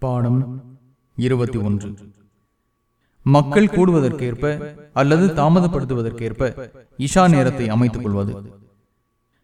பாடம் இருபத்தி ஒன்று. மக்கள் கூடுவதற்கேற்ப அல்லது தாமதப்படுத்துவதற்கேற்ப இஷா நேரத்தை அமைத்துக் கொள்வது.